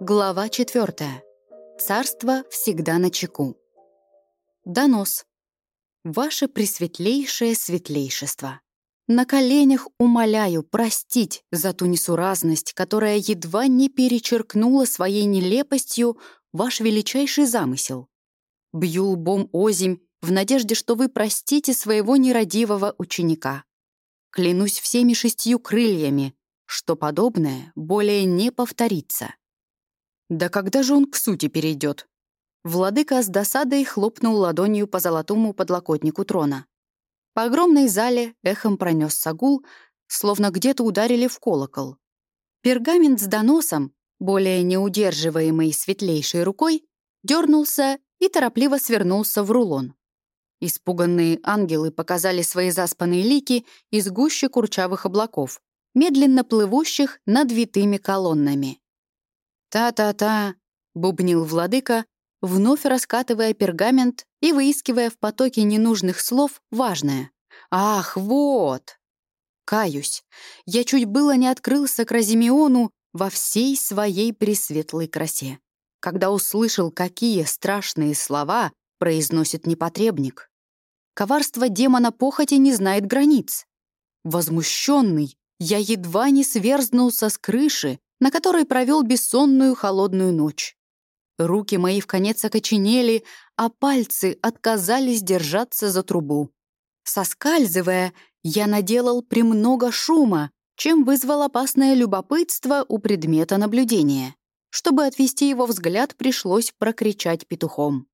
Глава 4. Царство всегда на чеку. Донос. Ваше пресветлейшее светлейшество. На коленях умоляю простить за ту несуразность, которая едва не перечеркнула своей нелепостью ваш величайший замысел. Бью лбом озимь в надежде, что вы простите своего нерадивого ученика. Клянусь всеми шестью крыльями, что подобное более не повторится. Да когда же он к сути перейдет? Владыка с досадой хлопнул ладонью по золотому подлокотнику трона. По огромной зале эхом пронесся гул, словно где-то ударили в колокол. Пергамент с доносом, более неудерживаемый светлейшей рукой, дернулся и торопливо свернулся в рулон. Испуганные ангелы показали свои заспанные лики из гуще курчавых облаков, медленно плывущих над витыми колоннами. «Та-та-та», — бубнил владыка, вновь раскатывая пергамент и выискивая в потоке ненужных слов важное. «Ах, вот!» Каюсь, я чуть было не открылся к Разимеону во всей своей пресветлой красе, когда услышал, какие страшные слова произносит непотребник. Коварство демона похоти не знает границ. Возмущенный, я едва не сверзнулся с крыши на которой провел бессонную холодную ночь. Руки мои в конец окоченели, а пальцы отказались держаться за трубу. Соскальзывая, я наделал премного шума, чем вызвал опасное любопытство у предмета наблюдения. Чтобы отвести его взгляд, пришлось прокричать петухом.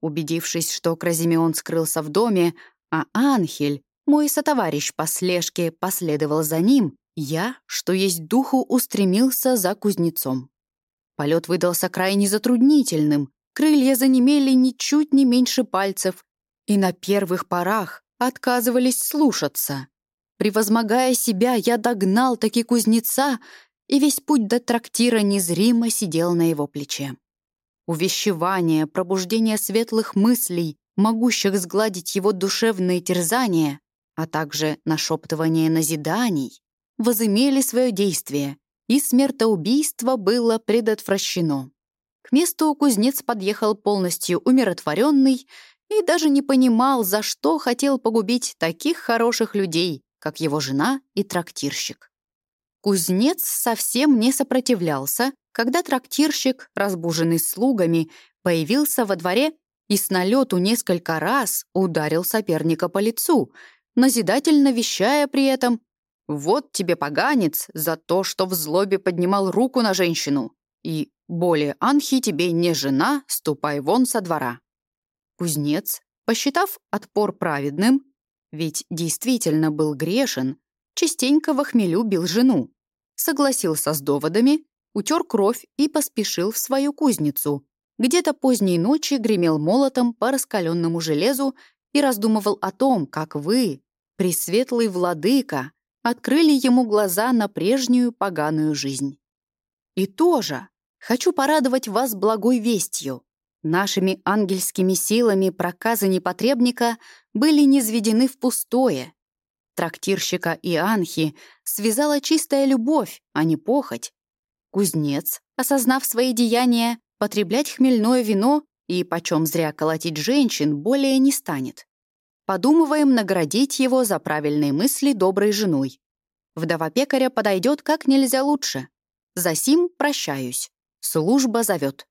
Убедившись, что Кразимеон скрылся в доме, а Анхель, мой сотоварищ по слежке, последовал за ним, я, что есть духу, устремился за кузнецом. Полет выдался крайне затруднительным, крылья занемели ничуть не меньше пальцев, и на первых порах отказывались слушаться. Превозмогая себя, я догнал таки кузнеца, и весь путь до трактира незримо сидел на его плече. Увещевание, пробуждение светлых мыслей, могущих сгладить его душевные терзания, а также нашептывание назиданий, возымели свое действие, и смертоубийство было предотвращено. К месту кузнец подъехал полностью умиротворенный и даже не понимал, за что хотел погубить таких хороших людей, как его жена и трактирщик. Кузнец совсем не сопротивлялся, когда трактирщик, разбуженный слугами, появился во дворе и с налету несколько раз ударил соперника по лицу, назидательно вещая при этом вот тебе поганец за то, что в злобе поднимал руку на женщину. И более Анхи тебе не жена, ступай вон со двора». Кузнец, посчитав отпор праведным, ведь действительно был грешен, частенько в охмелю бил жену, согласился с доводами, утер кровь и поспешил в свою кузницу. Где-то поздней ночи гремел молотом по раскаленному железу и раздумывал о том, как вы, пресветлый владыка, открыли ему глаза на прежнюю поганую жизнь. И тоже хочу порадовать вас благой вестью. Нашими ангельскими силами проказы непотребника были низведены в пустое. Трактирщика и Анхи связала чистая любовь, а не похоть. Кузнец, осознав свои деяния, потреблять хмельное вино и почем зря колотить женщин более не станет. Подумываем наградить его за правильные мысли доброй женой. Вдова пекаря подойдет как нельзя лучше. За сим прощаюсь. Служба зовет.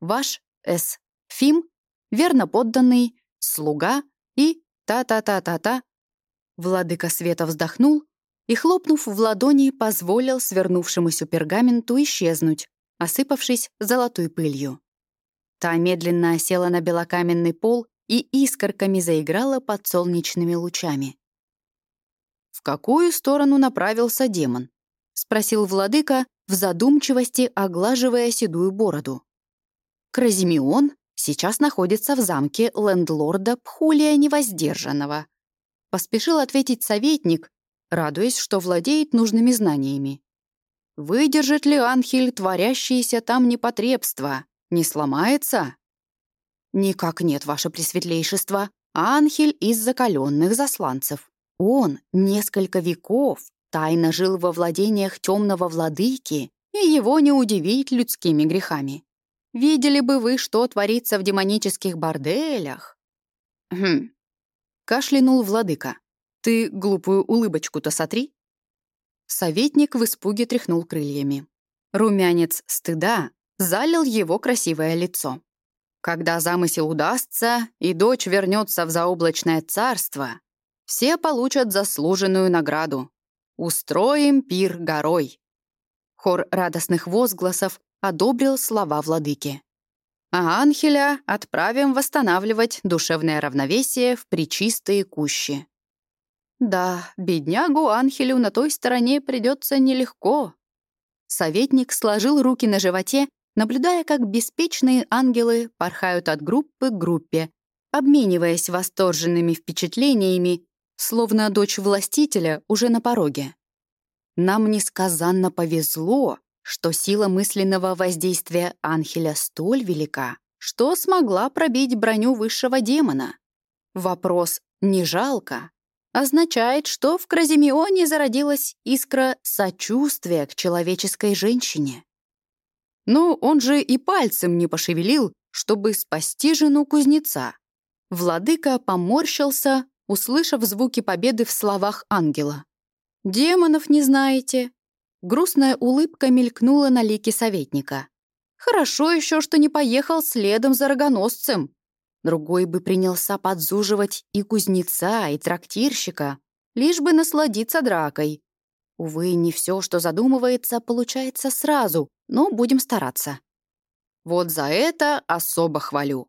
Ваш С. Фим, верно подданный, слуга и та-та-та-та-та. Владыка света вздохнул и, хлопнув в ладони, позволил свернувшемуся пергаменту исчезнуть, осыпавшись золотой пылью. Та медленно осела на белокаменный пол и искорками заиграла под солнечными лучами. «В какую сторону направился демон?» — спросил владыка в задумчивости, оглаживая седую бороду. «Кразимеон сейчас находится в замке лендлорда Пхулия Невоздержанного», — поспешил ответить советник, радуясь, что владеет нужными знаниями. «Выдержит ли Анхель творящееся там непотребство? Не сломается?» «Никак нет, ваше пресветлейшество. Анхель из закаленных засланцев. Он несколько веков тайно жил во владениях темного владыки и его не удивить людскими грехами. Видели бы вы, что творится в демонических борделях. Хм. Кашлянул владыка. Ты глупую улыбочку-то сотри. Советник в испуге тряхнул крыльями. Румянец стыда залил его красивое лицо. Когда замысел удастся, и дочь вернется в заоблачное царство, все получат заслуженную награду. Устроим пир горой. Хор радостных возгласов одобрил слова владыки. А Анхеля отправим восстанавливать душевное равновесие в причистые кущи. Да, беднягу Анхелю на той стороне придется нелегко. Советник сложил руки на животе, наблюдая, как беспечные ангелы порхают от группы к группе, обмениваясь восторженными впечатлениями, словно дочь властителя уже на пороге. Нам несказанно повезло, что сила мысленного воздействия Анхеля столь велика, что смогла пробить броню высшего демона. Вопрос «не жалко» означает, что в Кразимеоне зародилась искра сочувствия к человеческой женщине. Ну, он же и пальцем не пошевелил, чтобы спасти жену кузнеца. Владыка поморщился, услышав звуки победы в словах ангела. «Демонов не знаете, Грустная улыбка мелькнула на лике советника. «Хорошо еще, что не поехал следом за рогоносцем. Другой бы принялся подзуживать и кузнеца, и трактирщика, лишь бы насладиться дракой. Увы, не все, что задумывается, получается сразу, но будем стараться. Вот за это особо хвалю».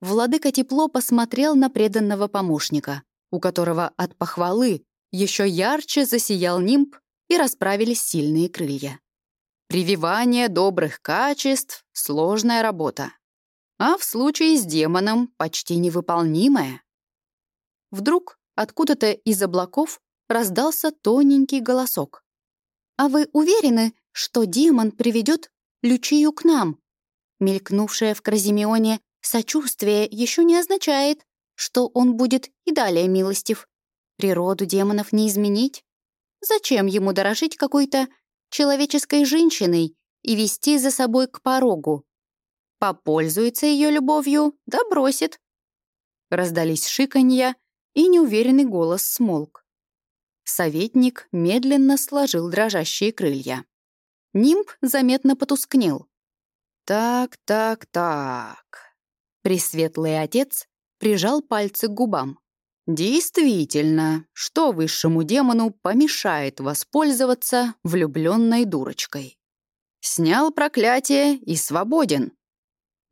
Владыка тепло посмотрел на преданного помощника, у которого от похвалы еще ярче засиял нимб и расправились сильные крылья. Прививание добрых качеств — сложная работа. А в случае с демоном почти невыполнимая. Вдруг откуда-то из облаков раздался тоненький голосок. «А вы уверены, что демон приведет Лючию к нам?» Мелькнувшее в Кразимеоне сочувствие еще не означает, что он будет и далее милостив. Природу демонов не изменить. Зачем ему дорожить какой-то человеческой женщиной и вести за собой к порогу? Попользуется ее любовью, да бросит. Раздались шиканья, и неуверенный голос смолк. Советник медленно сложил дрожащие крылья. Нимб заметно потускнел. «Так, так, так...» Пресветлый отец прижал пальцы к губам. Действительно, что высшему демону помешает воспользоваться влюбленной дурочкой? Снял проклятие и свободен.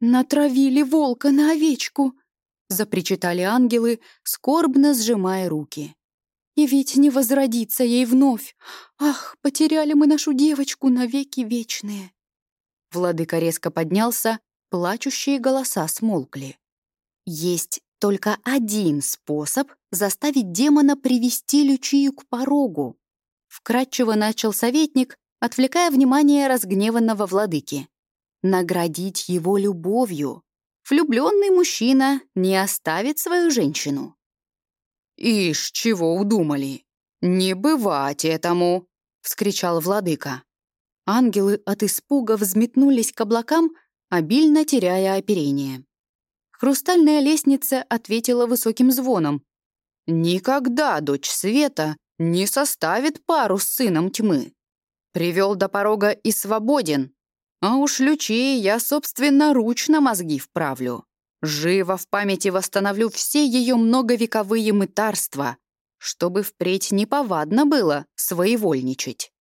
«Натравили волка на овечку!» — запричитали ангелы, скорбно сжимая руки. «И ведь не возродится ей вновь! Ах, потеряли мы нашу девочку навеки вечные!» Владыка резко поднялся, плачущие голоса смолкли. Есть только один способ заставить демона привести Лючию к порогу. Вкратчиво начал советник, отвлекая внимание разгневанного владыки. Наградить его любовью. Влюбленный мужчина не оставит свою женщину. «Ишь, чего удумали? Не бывать этому!» — вскричал владыка. Ангелы от испуга взметнулись к облакам, обильно теряя оперение. Хрустальная лестница ответила высоким звоном. «Никогда дочь Света не составит пару с сыном тьмы. Привел до порога и свободен. А уж Лючи я собственноручно мозги вправлю. Живо в памяти восстановлю все ее многовековые мытарства, чтобы впредь неповадно было своевольничать.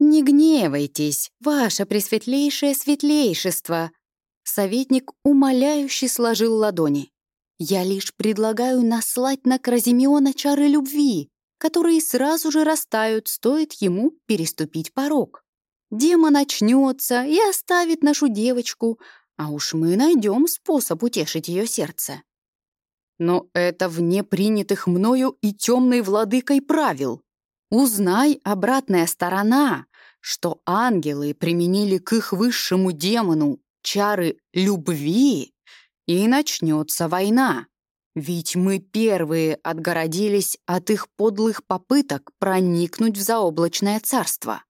«Не гневайтесь, ваше пресветлейшее светлейшество», Советник умоляюще сложил ладони. «Я лишь предлагаю наслать на Кразимеона чары любви, которые сразу же растают, стоит ему переступить порог. Демон начнется и оставит нашу девочку, а уж мы найдем способ утешить ее сердце. Но это вне принятых мною и темной владыкой правил. Узнай, обратная сторона, что ангелы применили к их высшему демону чары любви, и начнется война. Ведь мы первые отгородились от их подлых попыток проникнуть в заоблачное царство.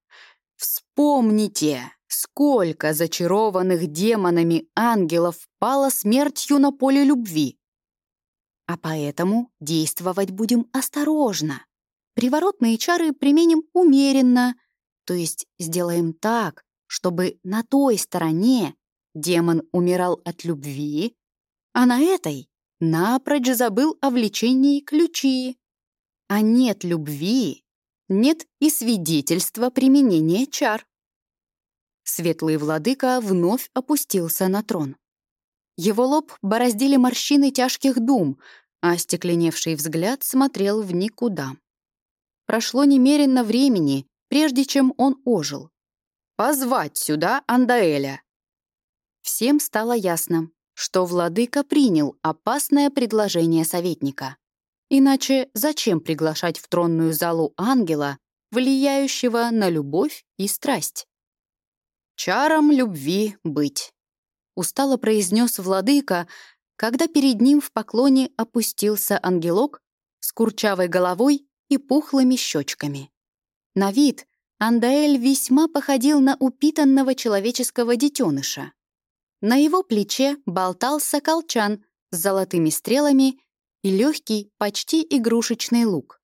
Вспомните, сколько зачарованных демонами ангелов пало смертью на поле любви. А поэтому действовать будем осторожно. Приворотные чары применим умеренно, то есть сделаем так, чтобы на той стороне демон умирал от любви, а на этой напрочь забыл о влечении ключи. А нет любви, нет и свидетельства применения чар. Светлый владыка вновь опустился на трон. Его лоб бороздили морщины тяжких дум, а остекленевший взгляд смотрел в никуда. Прошло немерено времени, прежде чем он ожил. «Позвать сюда Андаэля!» Всем стало ясно, что владыка принял опасное предложение советника. Иначе зачем приглашать в тронную залу ангела, влияющего на любовь и страсть? «Чаром любви быть», — устало произнес владыка, когда перед ним в поклоне опустился ангелок с курчавой головой и пухлыми щечками. На вид Андаэль весьма походил на упитанного человеческого детеныша. На его плече болтался колчан с золотыми стрелами и легкий, почти игрушечный лук.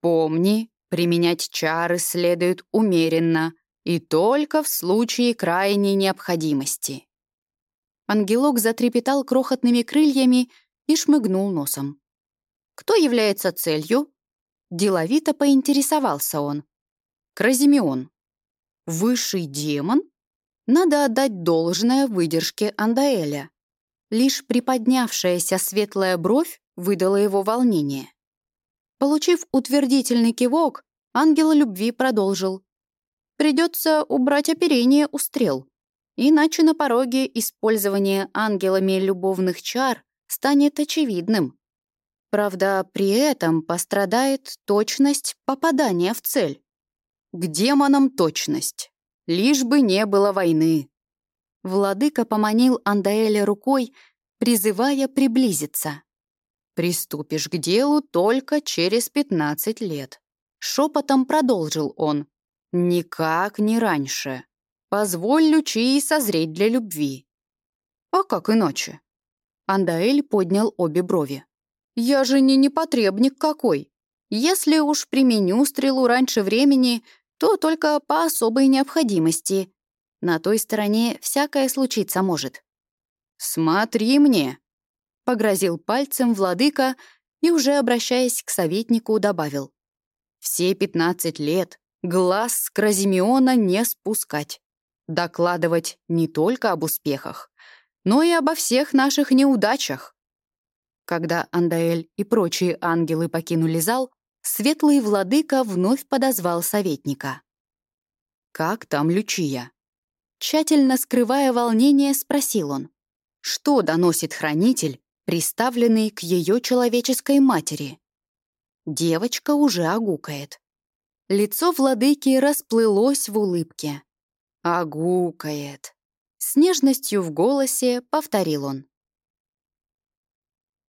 «Помни, применять чары следует умеренно и только в случае крайней необходимости». Ангелок затрепетал крохотными крыльями и шмыгнул носом. «Кто является целью?» Деловито поинтересовался он. «Кразимеон». «Высший демон?» Надо отдать должное выдержке Андаэля. Лишь приподнявшаяся светлая бровь выдала его волнение. Получив утвердительный кивок, ангел любви продолжил. «Придется убрать оперение у стрел, иначе на пороге использования ангелами любовных чар станет очевидным. Правда, при этом пострадает точность попадания в цель. К демонам точность лишь бы не было войны. Владыка поманил Андаэля рукой, призывая приблизиться. «Приступишь к делу только через пятнадцать лет», — шепотом продолжил он. «Никак не раньше. Позволь Лючии созреть для любви». «А как иначе?» Андаэль поднял обе брови. «Я же не непотребник какой. Если уж применю стрелу раньше времени, то только по особой необходимости. На той стороне всякое случиться может. «Смотри мне!» — погрозил пальцем владыка и, уже обращаясь к советнику, добавил. «Все пятнадцать лет глаз с Кразимеона не спускать. Докладывать не только об успехах, но и обо всех наших неудачах». Когда Андаэль и прочие ангелы покинули зал, Светлый владыка вновь подозвал советника. «Как там Лючия?» Тщательно скрывая волнение, спросил он. «Что доносит хранитель, приставленный к ее человеческой матери?» Девочка уже огукает. Лицо владыки расплылось в улыбке. «Огукает!» С нежностью в голосе повторил он.